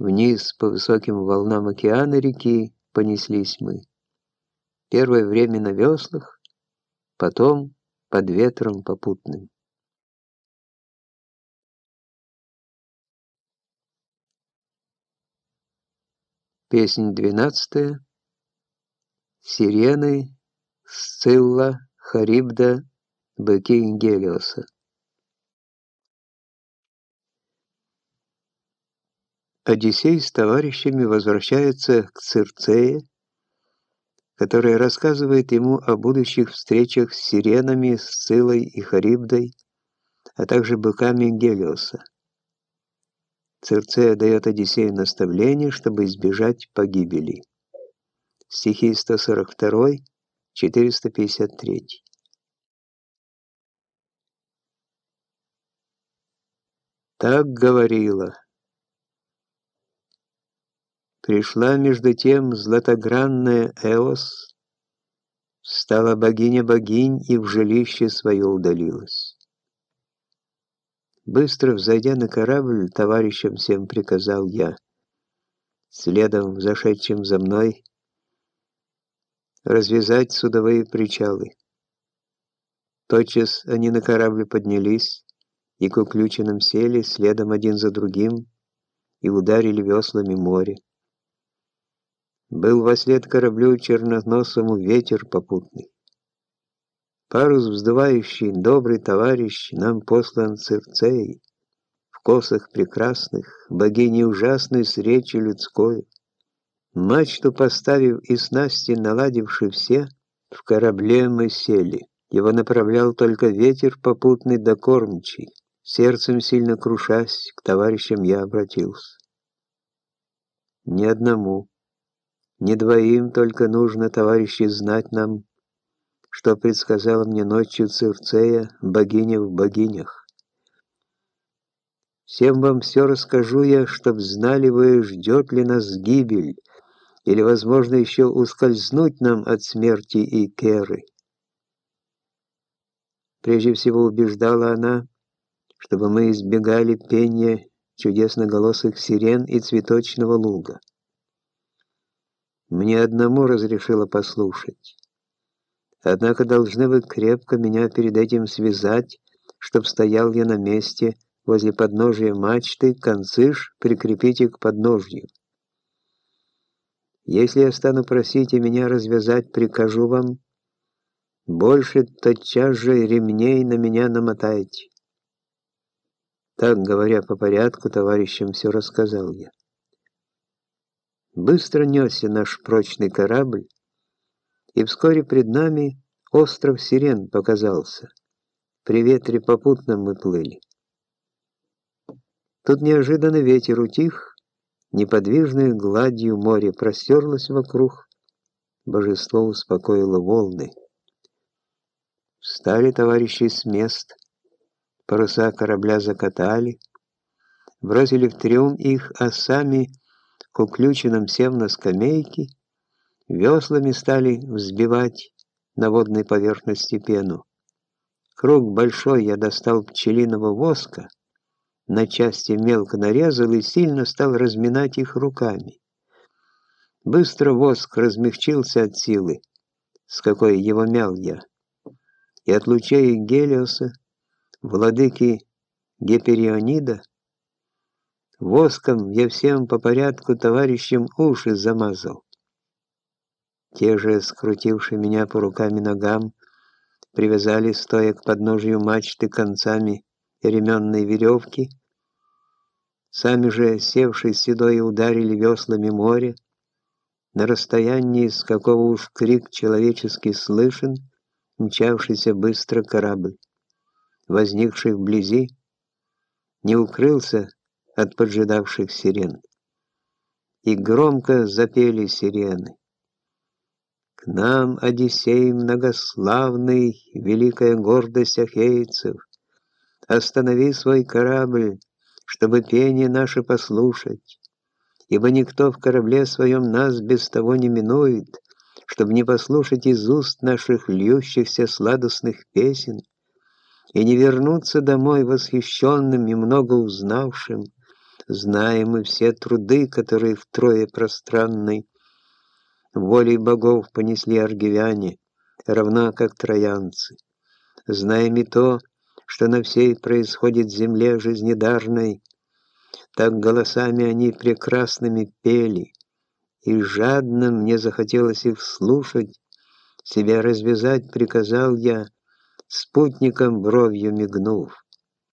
Вниз по высоким волнам океана реки понеслись мы. Первое время на веслах, потом под ветром попутным. Песнь двенадцатая. Сирены, Сцилла, Харибда, быки Гелиоса. Одиссей с товарищами возвращается к Цирцее, которая рассказывает ему о будущих встречах с сиренами, Сцилой и Харибдой, а также быками Гелиоса. Цирцея дает Одиссею наставление, чтобы избежать погибели. Стихи 142, 453. Так говорила. Пришла между тем златогранная Эос, стала богиня богинь и в жилище свое удалилась. Быстро взойдя на корабль, товарищам всем приказал я, следом зашедшим за мной, развязать судовые причалы. Тотчас они на корабль поднялись и к уключенным сели следом один за другим и ударили веслами море. Был во след кораблю черноносому ветер попутный. Парус вздувающий, добрый товарищ, нам послан Цирцей, в косах прекрасных, богини ужасной с речи людской. Мачту поставив и снасти наладивши все, в корабле мы сели. Его направлял только ветер попутный да кормчий. Сердцем сильно крушась, к товарищам я обратился. Ни одному, ни двоим только нужно, товарищи, знать нам, что предсказала мне ночью Цирцея, богиня в богинях. Всем вам все расскажу я, чтоб знали вы, ждет ли нас гибель, или, возможно, еще ускользнуть нам от смерти и керы. Прежде всего убеждала она, чтобы мы избегали пения чудесноголосых сирен и цветочного луга. Мне одному разрешила послушать. Однако должны вы крепко меня перед этим связать, чтоб стоял я на месте возле подножия мачты, концы ж прикрепите к подножью. Если я стану просить и меня развязать, прикажу вам, больше тотчас же ремней на меня намотайте. Так, говоря по порядку, товарищам все рассказал я. Быстро несся наш прочный корабль, и вскоре пред нами остров Сирен показался. При ветре попутном мы плыли. Тут неожиданно ветер утих, неподвижной гладью море простерлось вокруг, божество успокоило волны. Встали товарищи с мест, паруса корабля закатали, бросили в трюм их, а сами, к уключенным сев на скамейки, Веслами стали взбивать на водной поверхности пену. Круг большой я достал пчелиного воска, на части мелко нарезал и сильно стал разминать их руками. Быстро воск размягчился от силы, с какой его мял я, и от лучей Гелиоса, владыки Геперионида, воском я всем по порядку товарищам уши замазал. Те же, скрутившие меня по рукам и ногам, привязали, стоя к подножию мачты концами ременной веревки, сами же, севшие седой, ударили веслами море, на расстоянии, с какого уж крик человеческий слышен, мчавшийся быстро корабль, возникший вблизи, не укрылся от поджидавших сирен. И громко запели сирены. К нам, Одиссей многославный, великая гордость ахейцев, останови свой корабль, чтобы пение наше послушать, ибо никто в корабле своем нас без того не минует, чтобы не послушать из уст наших льющихся сладостных песен и не вернуться домой восхищенным и много узнавшим, Знаем мы все труды, которые в трое пространной волей богов понесли аргивяне, равно как троянцы. Знаем и то, что на всей происходит земле жизнедарной, так голосами они прекрасными пели, и жадно мне захотелось их слушать, себя развязать приказал я, спутником бровью мигнув.